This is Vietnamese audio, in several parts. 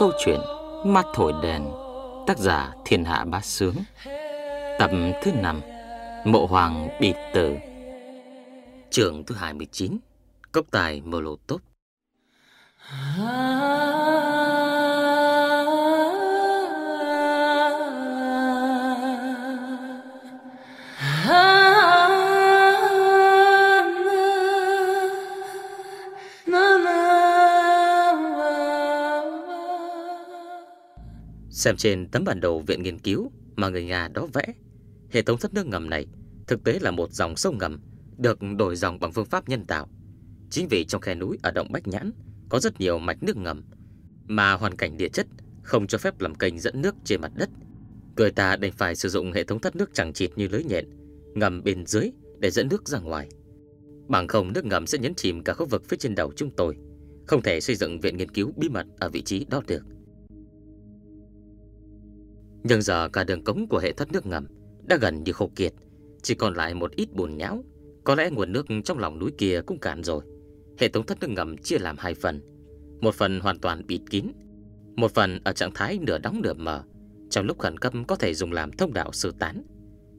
câu chuyện Mắt thổi đèn, Tác giả Thiên Hạ Bá Sướng, Tập thứ 5 Mộ Hoàng bị tử. Trường thứ 29 Cốc tài mơ lô à. Xem trên tấm bản đồ viện nghiên cứu mà người Nga đó vẽ, hệ thống thoát nước ngầm này thực tế là một dòng sông ngầm được đổi dòng bằng phương pháp nhân tạo. Chính vì trong khe núi ở động Bách Nhãn có rất nhiều mạch nước ngầm mà hoàn cảnh địa chất không cho phép làm kênh dẫn nước trên mặt đất. Người ta đành phải sử dụng hệ thống thoát nước chẳng chịt như lưới nhện ngầm bên dưới để dẫn nước ra ngoài. Bằng không nước ngầm sẽ nhấn chìm cả khu vực phía trên đầu chúng tôi, không thể xây dựng viện nghiên cứu bí mật ở vị trí đó được. Nhưng giờ cả đường cống của hệ thoát nước ngầm đã gần như khô kiệt, chỉ còn lại một ít bùn nhão. Có lẽ nguồn nước trong lòng núi kia cũng cạn rồi. Hệ thống thoát nước ngầm chia làm hai phần. Một phần hoàn toàn bịt kín, một phần ở trạng thái nửa đóng nửa mở, trong lúc khẩn cấp có thể dùng làm thông đạo sơ tán.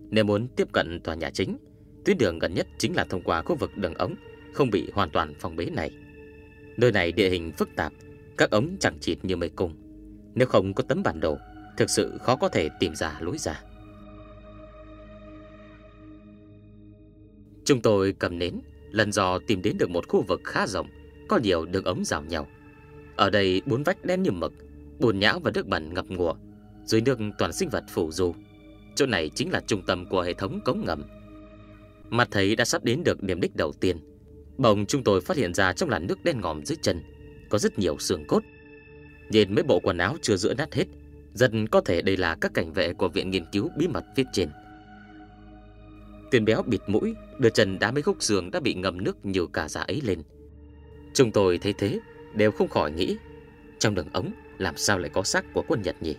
Nếu muốn tiếp cận tòa nhà chính, tuyến đường gần nhất chính là thông qua khu vực đường ống không bị hoàn toàn phong bế này. Nơi này địa hình phức tạp, các ống chẳng chịt như mây cung. Nếu không có tấm bản đồ, Thực sự khó có thể tìm ra lối ra. Chúng tôi cầm nến, Lần dò tìm đến được một khu vực khá rộng, Có nhiều đường ống rào nhau. Ở đây bốn vách đen như mực, Bùn nhão và nước bẩn ngập ngụa Dưới nước toàn sinh vật phủ du. Chỗ này chính là trung tâm của hệ thống cống ngầm. Mặt thấy đã sắp đến được điểm đích đầu tiên, Bỗng chúng tôi phát hiện ra trong làn nước đen ngòm dưới chân Có rất nhiều xương cốt. Nhìn mấy bộ quần áo chưa rửa nát hết Dần có thể đây là các cảnh vệ của Viện Nghiên cứu bí mật viết trên. Tuyên béo bịt mũi, Đưa chân đá mấy khúc xương đã bị ngầm nước nhiều cả giả ấy lên. Chúng tôi thấy thế, Đều không khỏi nghĩ, Trong đường ống, làm sao lại có xác của quân Nhật nhỉ?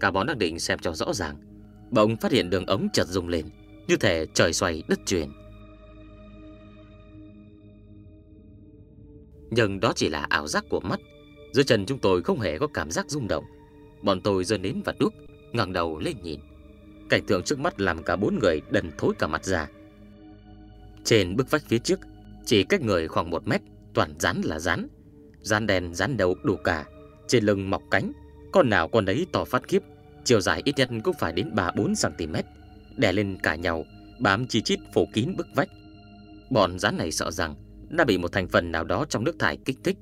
Cả bọn đang định xem cho rõ ràng. Bỗng phát hiện đường ống chợt rung lên, Như thể trời xoay đất chuyển. Nhưng đó chỉ là ảo giác của mắt. Dưới chân chúng tôi không hề có cảm giác rung động. Bọn tôi giơ nến và đuốc, ngẩng đầu lên nhìn. Cảnh tượng trước mắt làm cả bốn người đần thối cả mặt ra. Trên bức vách phía trước, Chỉ cách người khoảng một mét, Toàn rắn là rắn Rắn đèn rắn đầu đủ cả. Trên lưng mọc cánh, Con nào con đấy to phát khiếp, Chiều dài ít nhất cũng phải đến 3-4cm Đè lên cả nhau, Bám chi chít phủ kín bức vách. Bọn rắn này sợ rằng Đã bị một thành phần nào đó trong nước thải kích thích.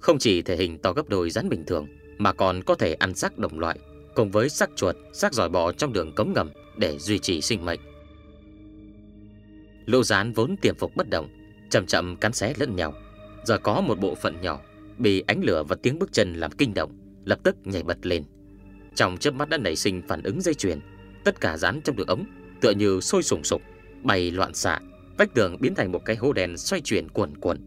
Không chỉ thể hình to gấp đôi rắn bình thường mà còn có thể ăn xác đồng loại cùng với xác chuột, xác giỏi bò trong đường cống ngầm để duy trì sinh mệnh. Lũ rán vốn tiềm phục bất động, chậm chậm cắn xé lẫn nhau. Giờ có một bộ phận nhỏ bị ánh lửa và tiếng bước chân làm kinh động, lập tức nhảy bật lên. Trong chớp mắt đã nảy sinh phản ứng dây chuyền, tất cả rán trong đường ống tựa như sôi sùng sục, bay loạn xạ, vách tường biến thành một cái hố đen xoay chuyển cuồn cuộn.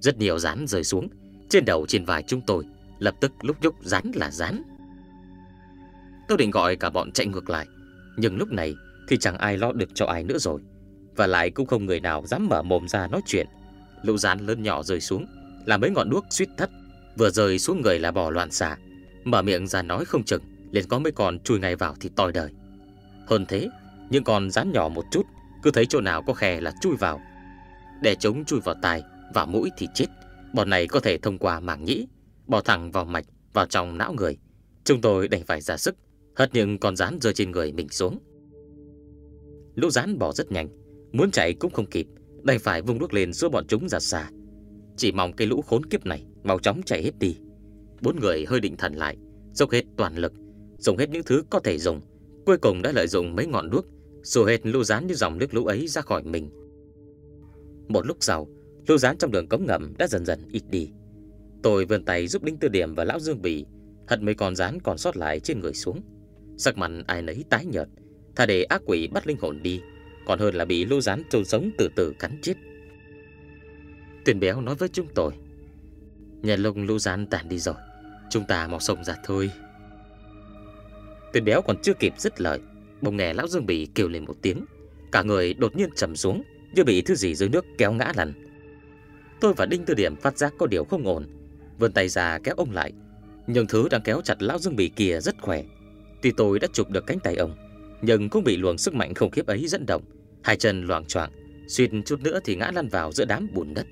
Rất nhiều rán rơi xuống, trên đầu trên vai chúng tôi Lập tức lúc nhúc rán là rán. Tôi định gọi cả bọn chạy ngược lại, Nhưng lúc này thì chẳng ai lo được cho ai nữa rồi, Và lại cũng không người nào dám mở mồm ra nói chuyện. Lũ rán lớn nhỏ rơi xuống Là mấy ngọn đuốc suýt thất, Vừa rơi xuống người là bỏ loạn xạ, Mở miệng ra nói không chừng, liền có mấy con chui ngay vào thì toi đời. Hơn thế, Những con rán nhỏ một chút, Cứ thấy chỗ nào có khe là chui vào. Để chúng chui vào tai Vào mũi thì chết, Bọn này có thể thông qua màng nhĩ Bỏ thẳng vào mạch, Vào trong não người. Chúng tôi đành phải ra sức, Hất những con rán rơi trên người mình xuống. Lũ rán bỏ rất nhanh, Muốn chạy cũng không kịp, Đành phải vung đuốc lên xua bọn chúng ra xa. Chỉ mong cái lũ khốn kiếp này Mau chóng chạy hết đi. Bốn người hơi định thần lại, Dốc hết toàn lực, Dùng hết những thứ có thể dùng. Cuối cùng đã lợi dụng mấy ngọn đuốc Xua hết lũ rán như dòng nước lũ ấy ra khỏi mình. Một lúc sau, Lũ rán trong đường cống ngầm đã dần dần ít đi. Tôi vươn tay giúp Đinh Tư Điểm và Lão Dương Bỉ hất mấy con rán còn sót lại trên người xuống. Sắc mặt ai nấy tái nhợt, thà để ác quỷ bắt linh hồn đi, còn hơn là bị lô rán trôn sống từ từ cắn chết. Tuyền béo nói với chúng tôi, nhà lông lô rán tàn đi rồi, chúng ta mau sông ra thôi. Tuyền béo còn chưa kịp dứt lời, bỗng nghe Lão Dương Bỉ kêu lên một tiếng, cả người đột nhiên trầm xuống, như bị thứ gì dưới nước kéo ngã lăn. Tôi và Đinh Tư Điểm phát giác có điều không ổn, vươn tay ra kéo ông lại, Nhưng thứ đang kéo chặt lão Dương Bì kia rất khỏe. Tuy tôi đã chụp được cánh tay ông Nhưng cũng bị luồng sức mạnh không khiếp ấy dẫn động. Hai chân loạng choạng xuyên chút nữa thì ngã lăn vào giữa đám bùn đất.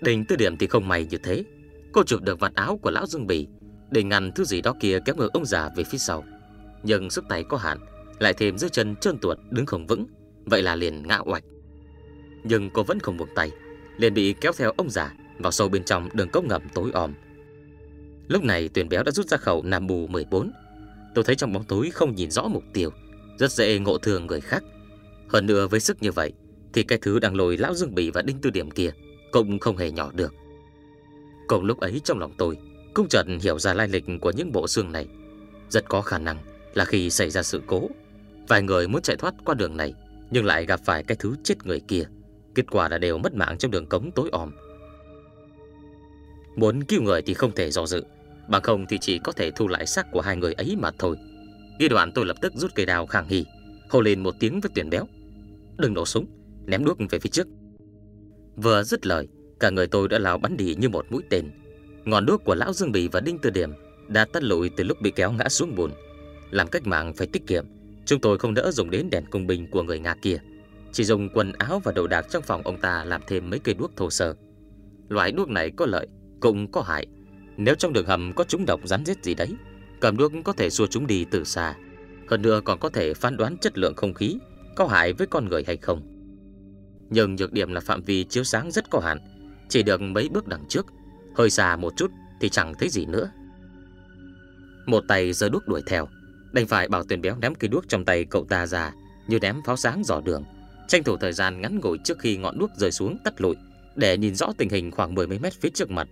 Đình tư điểm thì không may như thế. Cô chụp được vạt áo của lão Dương Bì Để ngăn thứ gì đó kia kéo ngược ông già về phía sau. Nhưng sức tay có hạn Lại thêm dưới chân trơn tuột đứng không vững Vậy là liền ngã oạch. Nhưng cô vẫn không buông tay Liền bị kéo theo ông già. Vào sâu bên trong đường cốc ngầm tối om. Lúc này tuyển béo đã rút ra khẩu Nam Bù 14 Tôi thấy trong bóng tối không nhìn rõ mục tiêu, Rất dễ ngộ thường người khác. Hơn nữa với sức như vậy, Thì cái thứ đang lồi lão Dương Bì và Đinh Tư Điểm kia Cũng không hề nhỏ được. Cùng lúc ấy trong lòng tôi, Cũng chợt hiểu ra lai lịch của những bộ xương này. Rất có khả năng là khi xảy ra sự cố, Vài người muốn chạy thoát qua đường này, Nhưng lại gặp phải cái thứ chết người kia. Kết quả là đều mất mạng trong đường cống tối om. Muốn cứu người thì không thể do dự. Bằng không thì chỉ có thể thu lại xác của hai người ấy mà thôi. Ghi đoạn tôi lập tức rút cây đào khang hì Hô lên một tiếng với tuyển béo. Đừng nổ súng, Ném đuốc về phía trước. Vừa dứt lời, Cả người tôi đã lao bắn đi như một mũi tên. Ngọn đuốc của Lão Dương Bì và Đinh Tư Điểm Đã tắt lụi từ lúc bị kéo ngã xuống bùn. Làm cách mạng phải tiết kiệm, Chúng tôi không đỡ dùng đến đèn cung binh của người Nga kia. Chỉ dùng quần áo và đồ đạc trong phòng ông ta Làm thêm mấy cây đuốc thô sơ. Loại đuốc này có lợi cũng có hại. Nếu trong đường hầm có chúng độc rắn rết gì đấy, Cầm đuốc có thể xua chúng đi từ xa. Hơn nữa còn có thể phán đoán chất lượng không khí, Có hại với con người hay không. Nhưng nhược điểm là phạm vi chiếu sáng rất có hạn, chỉ được mấy bước đằng trước. Hơi xa một chút thì chẳng thấy gì nữa. Một tay giơ đuốc đuổi theo, Đành phải bảo tuyển béo ném cây đuốc trong tay cậu ta ra, Như ném pháo sáng dò đường. Tranh thủ thời gian ngắn ngủi trước khi ngọn đuốc rơi xuống tắt lụi, Để nhìn rõ tình hình khoảng 10 mét phía trước mặt.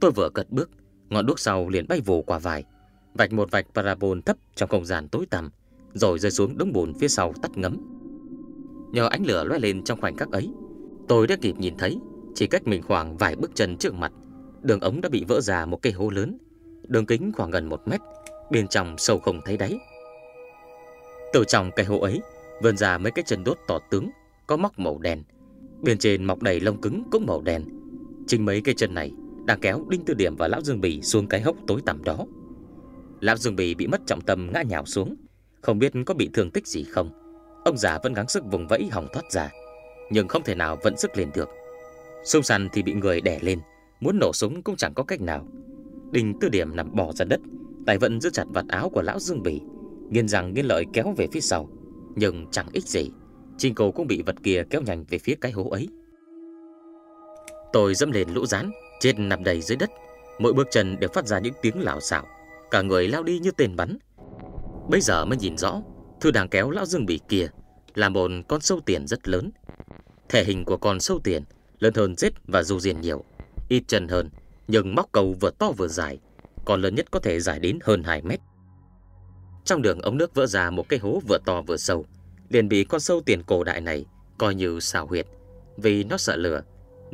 Tôi vừa cất bước, Ngọn đuốc sau liền bay vù qua vải Vạch một vạch parabol thấp trong không gian tối tăm, Rồi rơi xuống đống bùn phía sau tắt ngấm. Nhờ ánh lửa loe lên trong khoảnh khắc ấy, Tôi đã kịp nhìn thấy Chỉ cách mình khoảng vài bước chân trước mặt, Đường ống đã bị vỡ ra một cây hố lớn, Đường kính khoảng gần một mét, Bên trong sâu không thấy đáy. Từ trong cây hố ấy, Vươn ra mấy cái chân đốt tỏ tướng, Có móc màu đen, Bên trên mọc đầy lông cứng cũng màu đen. Chính mấy cây chân này đang kéo Đinh Tư Điểm và Lão Dương Bì xuống cái hốc tối tăm đó Lão Dương Bì bị mất trọng tâm ngã nhào xuống Không biết có bị thương tích gì không Ông già vẫn gắng sức vùng vẫy hỏng thoát ra nhưng không thể nào vận sức lên được. Sông sàn thì bị người đè lên, muốn nổ súng cũng chẳng có cách nào. đinh Tư Điểm nằm bò ra đất, tay vẫn giữ chặt vạt áo của lão Dương bì, nghiêng rằng nghiêng lợi kéo về phía sau, nhưng chẳng ích gì. Trình cầu cũng bị vật kia kéo nhanh về phía cái hố ấy. Tôi dẫm lên lũ rán, chết nằm đầy dưới đất, mỗi bước chân đều phát ra những tiếng lảo xạo, cả người lao đi như tên bắn. Bây giờ mới nhìn rõ, thư đang kéo lão Dương Bỉ kia là một con sâu tiền rất lớn, Thể hình của con sâu tiền lớn hơn rết và dù diền nhiều, ít chân hơn, nhưng móc cầu vừa to vừa dài, còn lớn nhất có thể dài đến hơn 2 mét. Trong đường ống nước vỡ ra một cái hố vừa to vừa sâu, liền bị con sâu tiền cổ đại này coi như xào huyệt, vì nó sợ lửa,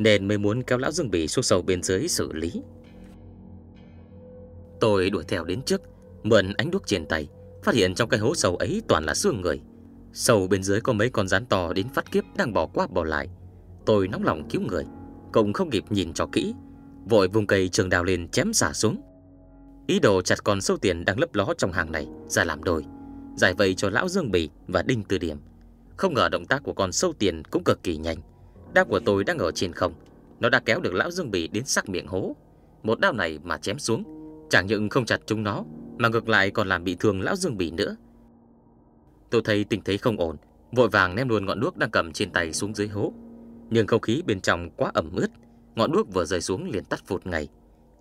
nên mới muốn kéo lão Dương Bỉ xuống sầu bên dưới xử lý. Tôi đuổi theo đến trước, mượn ánh đuốc trên tay, phát hiện trong cái hố sầu ấy toàn là xương người. sầu bên dưới có mấy con rắn to đến phát kiếp đang bỏ qua bỏ lại. Tôi nóng lòng cứu người, cũng không kịp nhìn cho kỹ, vội vùng cây trường đào lên chém xả xuống. Ý đồ chặt con sâu tiền đang lấp ló trong hàng này ra làm đôi, giải vây cho lão Dương Bì và Đinh Tư Điểm. Không ngờ động tác của con sâu tiền cũng cực kỳ nhanh. Đao của tôi đang ở trên không, nó đã kéo được lão Dương Bì đến sắc miệng hố. Một đao này mà chém xuống, chẳng những không chặt chúng nó, mà ngược lại còn làm bị thương lão Dương Bì nữa. Tôi thấy tình thế không ổn, vội vàng ném luôn ngọn đuốc đang cầm trên tay xuống dưới hố. Nhưng không khí bên trong quá ẩm ướt, ngọn đuốc vừa rơi xuống liền tắt phụt ngay.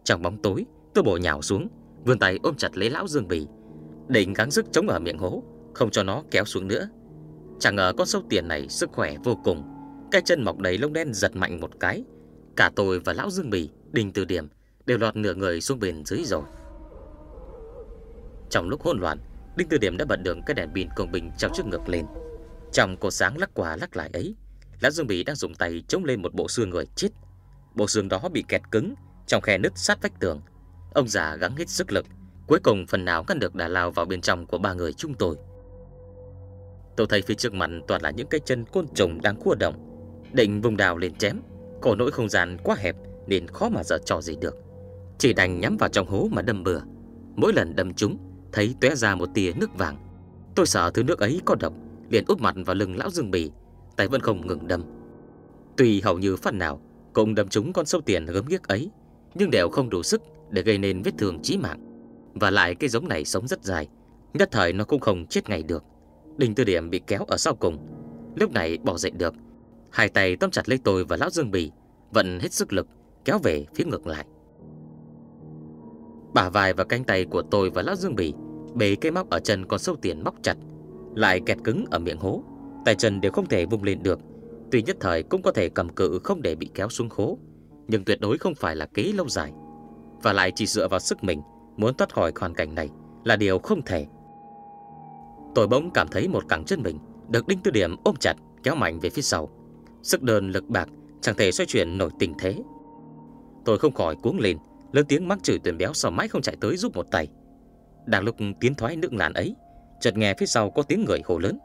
Trong bóng tối, tôi bổ nhào xuống, vươn tay ôm chặt lấy lão Dương Bì, định gắng sức chống ở miệng hố, không cho nó kéo xuống nữa. Chẳng ngờ con sâu tiền này sức khỏe vô cùng, cái chân mọc đầy lông đen giật mạnh một cái, cả tôi và lão Dương Bì, Đình Từ Điểm đều lọt nửa người xuống bên dưới rồi. Trong lúc hỗn loạn, Đinh Tư Điểm đã bật đường cái đèn pin công bình trong trước ngực lên. Trong cột sáng lắc qua lắc lại ấy, Lão Dương Bì đang dùng tay chống lên một bộ xương người chết. Bộ xương đó bị kẹt cứng trong khe nứt sát vách tường. Ông già gắng hết sức lực, cuối cùng phần nào ngăn được đà lao vào bên trong của ba người chúng tôi. Tôi thấy phía trước mặt toàn là những cái chân côn trùng đang cua động, định vùng đào lên chém, cổ nỗi không gian quá hẹp nên khó mà dở trò gì được. Chỉ đành nhắm vào trong hố mà đâm bừa. Mỗi lần đâm chúng Thấy tóe ra một tia nước vàng. Tôi sợ thứ nước ấy có độc Liền úp mặt vào lưng lão Dương Bì Tay vẫn không ngừng đâm. Tuy hầu như phần nào Cũng đâm trúng con sâu tiền gớm ghiếc ấy Nhưng đều không đủ sức Để gây nên vết thương chí mạng. Và lại cái giống này sống rất dài Nhất thời nó cũng không chết ngay được. Đình Tư Điểm bị kéo ở sau cùng Lúc này bỏ dậy được. Hai tay tóm chặt lấy tôi và lão Dương Bì, Vận hết sức lực, Kéo về phía ngược lại. Bả vai và cánh tay của tôi và lão Dương Bì Bề cây móc ở chân con sâu tiền móc chặt, Lại kẹt cứng ở miệng hố. Tay chân đều không thể vùng lên được. Tuy nhất thời cũng có thể cầm cự không để bị kéo xuống hố, Nhưng tuyệt đối không phải là kế lâu dài. Và lại chỉ dựa vào sức mình Muốn thoát khỏi hoàn cảnh này Là điều không thể. Tôi bỗng cảm thấy một cẳng chân mình Được đinh tư điểm ôm chặt, Kéo mạnh về phía sau. Sức đơn lực bạc, chẳng thể xoay chuyển nổi tình thế. Tôi không khỏi cuống lên, Lớn tiếng mắng chửi tuyển béo sao mãi không chạy tới giúp một tay. Đang lúc tiến thoái nước làn ấy, Chợt nghe phía sau có tiếng người hồ lớn.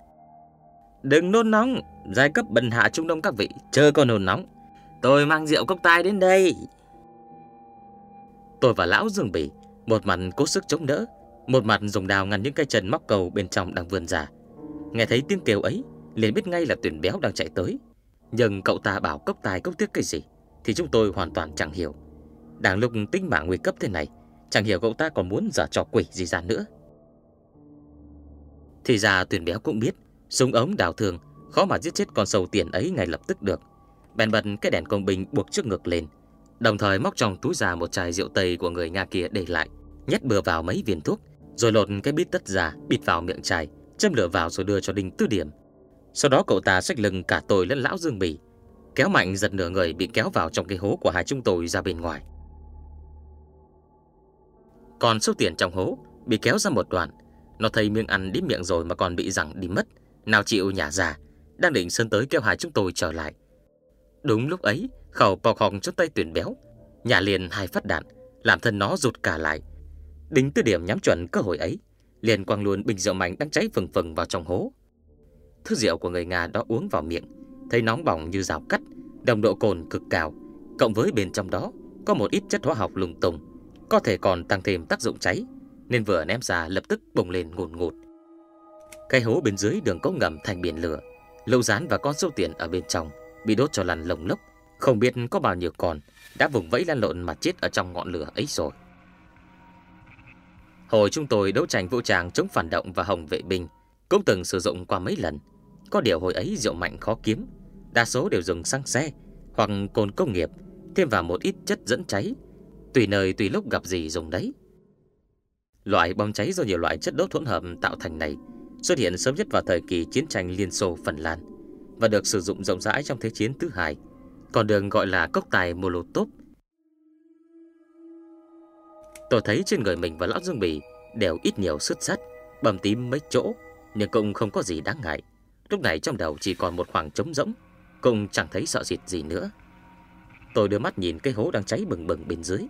Đừng nôn nóng, Giai cấp bần hạ trung đông các vị Chờ con nôn nóng. Tôi mang rượu cốc tai đến đây. Tôi và lão Dương Bỉ Một mặt cố sức chống đỡ, Một mặt dùng đào ngăn những cây chân móc cầu bên trong đang vươn ra. Nghe thấy tiếng kêu ấy, liền biết ngay là tuyển béo đang chạy tới. Nhưng cậu ta bảo cốc tài cốc tiếc cái gì Thì chúng tôi hoàn toàn chẳng hiểu. Đang lúc tính mạng nguy cấp thế này, Chẳng hiểu cậu ta còn muốn giả trò quỷ gì ra nữa. Thì ra tuyển béo cũng biết, Súng ống đào thường, Khó mà giết chết con sâu tiền ấy ngay lập tức được. Bèn bật cái đèn công binh buộc trước ngực lên, Đồng thời móc trong túi già một chai rượu tây của người Nga kia để lại, Nhét bừa vào mấy viên thuốc, Rồi lột cái bít tất ra, bịt vào miệng chai, Châm lửa vào rồi đưa cho Đinh Tư Điểm. Sau đó cậu ta xách lưng cả tôi lẫn lão Dương Bỉ, Kéo mạnh giật nửa người bị kéo vào trong cái hố của hai chúng tôi ra bên ngoài. Còn số tiền trong hố bị kéo ra một đoạn, Nó thấy miếng ăn đến miệng rồi mà còn bị rằng đi mất, Nào chịu nhà già, Đang định sơn tới kêu hai chúng tôi trở lại. Đúng lúc ấy, Khẩu bọc hòng trong tay tuyển béo, nhà liền hai phát đạn, Làm thân nó rụt cả lại. Đính tư điểm nhắm chuẩn cơ hội ấy, liền quăng luôn bình rượu mạnh đang cháy phừng phừng vào trong hố. Thứ rượu của người Nga đó uống vào miệng, Thấy nóng bỏng như rào cắt, Đồng độ cồn cực cao. Cộng với bên trong đó, Có một ít chất hóa học lùng tùng Có thể còn tăng thêm tác dụng cháy, Nên vừa ném ra lập tức bùng lên ngùn ngụt. Cái hố bên dưới đường cống ngầm thành biển lửa Lâu rán và con sâu tiền ở bên trong Bị đốt cho lằn lồng lốc. Không biết có bao nhiêu con Đã vùng vẫy lan lộn mà chết ở trong ngọn lửa ấy rồi. Hồi chúng tôi đấu tranh vũ trang chống phản động và hồng vệ binh, Cũng từng sử dụng qua mấy lần. Có điều hồi ấy rượu mạnh khó kiếm. Đa số đều dùng xăng xe Hoặc cồn công nghiệp Thêm vào một ít chất dẫn cháy. Tùy nơi tùy lúc gặp gì dùng đấy. Loại bom cháy do nhiều loại chất đốt hỗn hợp tạo thành này Xuất hiện sớm nhất vào thời kỳ chiến tranh Liên Xô Phần Lan Và được sử dụng rộng rãi trong Thế chiến thứ hai Còn được gọi là cốc tài Molotov. Tôi thấy trên người mình và lão Dương Bì đều ít nhiều sứt sắt, bầm tím mấy chỗ, nhưng cũng không có gì đáng ngại. Lúc này trong đầu chỉ còn một khoảng trống rỗng, cũng chẳng thấy sợ dịt gì nữa. Tôi đưa mắt nhìn cái hố đang cháy bừng bừng bên dưới.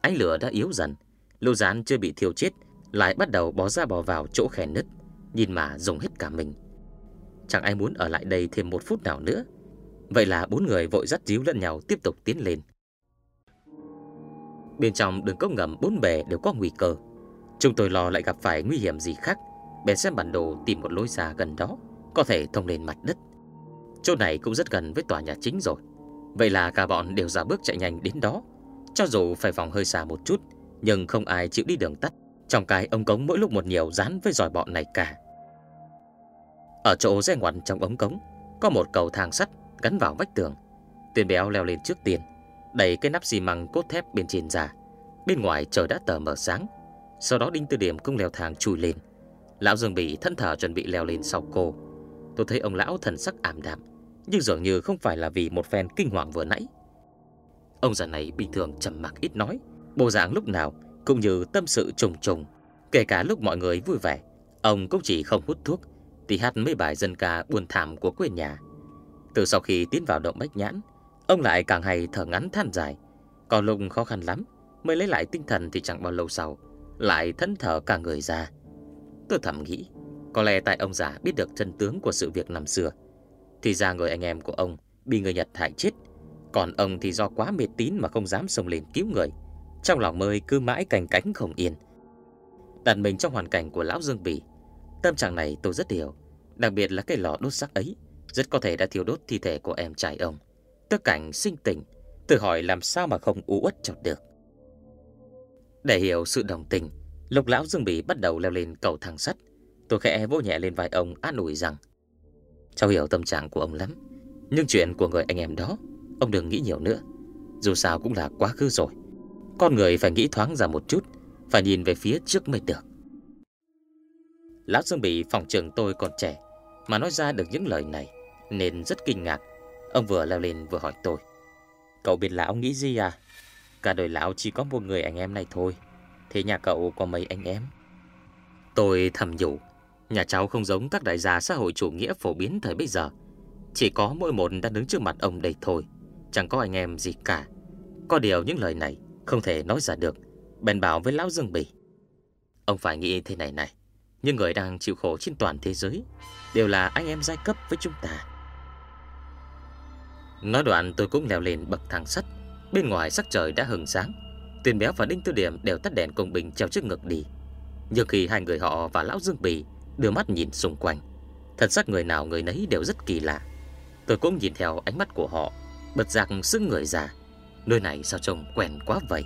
Ánh lửa đã yếu dần, lô rán chưa bị thiêu chết, lại bắt đầu bó ra bò vào chỗ khe nứt, nhìn mà dùng hết cả mình. Chẳng ai muốn ở lại đây thêm một phút nào nữa. Vậy là bốn người vội dắt díu lẫn nhau tiếp tục tiến lên. Bên trong đường cốc ngầm bốn bề đều có nguy cơ Chúng tôi lo lại gặp phải nguy hiểm gì khác Bèn xem bản đồ tìm một lối ra gần đó có thể thông lên mặt đất Chỗ này cũng rất gần với tòa nhà chính rồi Vậy là cả bọn đều ra bước chạy nhanh đến đó Cho dù phải vòng hơi xa một chút, Nhưng không ai chịu đi đường tắt Trong cái ống cống mỗi lúc một nhiều dán với giỏi bọn này cả Ở chỗ rẽ ngoặt trong ống cống, Có một cầu thang sắt gắn vào vách tường tuyền béo leo lên trước tiền, đẩy cái nắp xi măng cốt thép bên trên ra. Bên ngoài trời đã tờ mờ sáng. Sau đó Đinh Tư Điểm cũng leo thang chui lên. Lão Dương Bị thân thở chuẩn bị leo lên sau cô. Tôi thấy ông lão thần sắc ảm đạm, nhưng dường như không phải là vì một phen kinh hoàng vừa nãy. Ông già này bình thường trầm mặc ít nói, bộ dạng lúc nào cũng như tâm sự trùng trùng. Kể cả lúc mọi người vui vẻ, ông cũng chỉ không hút thuốc, thì hát mấy bài dân ca buồn thảm của quê nhà. Từ sau khi tiến vào động Bách Nhãn, Ông lại càng hay thở ngắn than dài Còn lúc khó khăn lắm Mới lấy lại tinh thần thì chẳng bao lâu sau Lại thẫn thở cả người ra Tôi thầm nghĩ có lẽ tại ông già biết được chân tướng của sự việc năm xưa. Thì ra người anh em của ông Bị người Nhật hại chết. Còn ông thì do quá mệt tín mà không dám xông lên cứu người. Trong lòng mơi cứ mãi cành cánh không yên. Đặt mình trong hoàn cảnh của lão Dương Bỉ, Tâm trạng này tôi rất hiểu. Đặc biệt là cái lò đốt xác ấy, Rất có thể đã thiêu đốt thi thể của em trai ông. Tất cảnh sinh tình, Tự hỏi làm sao mà không u uất cho được. Để hiểu sự đồng tình Lục lão Dương Bỉ bắt đầu leo lên cầu thang sắt Tôi khẽ vỗ nhẹ lên vai ông, an ủi rằng, Cháu hiểu tâm trạng của ông lắm, Nhưng chuyện của người anh em đó, Ông đừng nghĩ nhiều nữa. Dù sao cũng là quá khứ rồi. Con người phải nghĩ thoáng ra một chút, Phải nhìn về phía trước mới được. Lão Dương Bỉ phòng trường tôi còn trẻ, Mà nói ra được những lời này Nên rất kinh ngạc. Ông vừa leo lên vừa hỏi tôi, Cậu biết lão nghĩ gì à? Cả đời lão chỉ có một người anh em này thôi, Thế nhà cậu có mấy anh em? Tôi thầm nhủ Nhà cháu không giống các đại gia xã hội chủ nghĩa phổ biến thời bây giờ. Chỉ có mỗi một đang đứng trước mặt ông đây thôi, Chẳng có anh em gì cả. Có điều những lời này không thể nói ra được. Bèn bảo với Lão Dương Bỉ Ông phải nghĩ thế này này, Những người đang chịu khổ trên toàn thế giới Đều là anh em giai cấp với chúng ta. Nói đoạn tôi cũng leo lên bậc thang sắt. Bên ngoài sắc trời đã hừng sáng, Tuyền béo và Đinh Tư Điểm đều tắt đèn cùng bình treo trước ngực đi. Nhưng khi hai người họ và Lão Dương Bì đưa mắt nhìn xung quanh. Thật sắc người nào người nấy đều rất kỳ lạ. Tôi cũng nhìn theo ánh mắt của họ, Bật giặc sững người già Nơi này sao trông quen quá vậy?